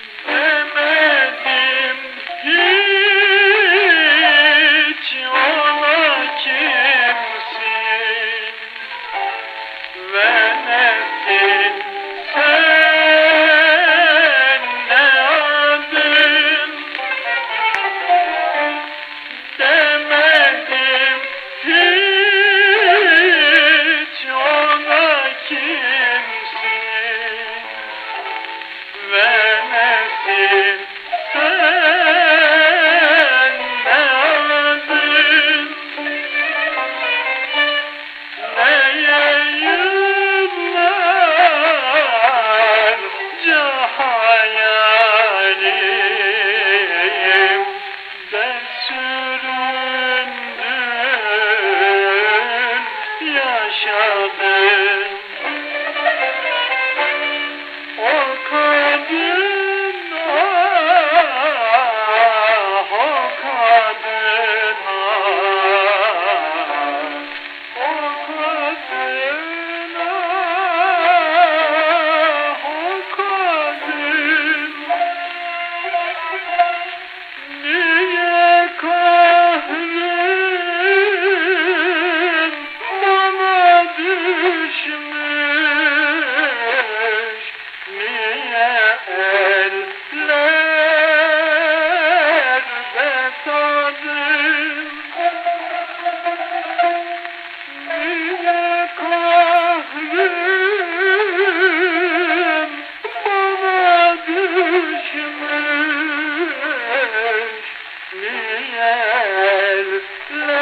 Thank you. döner.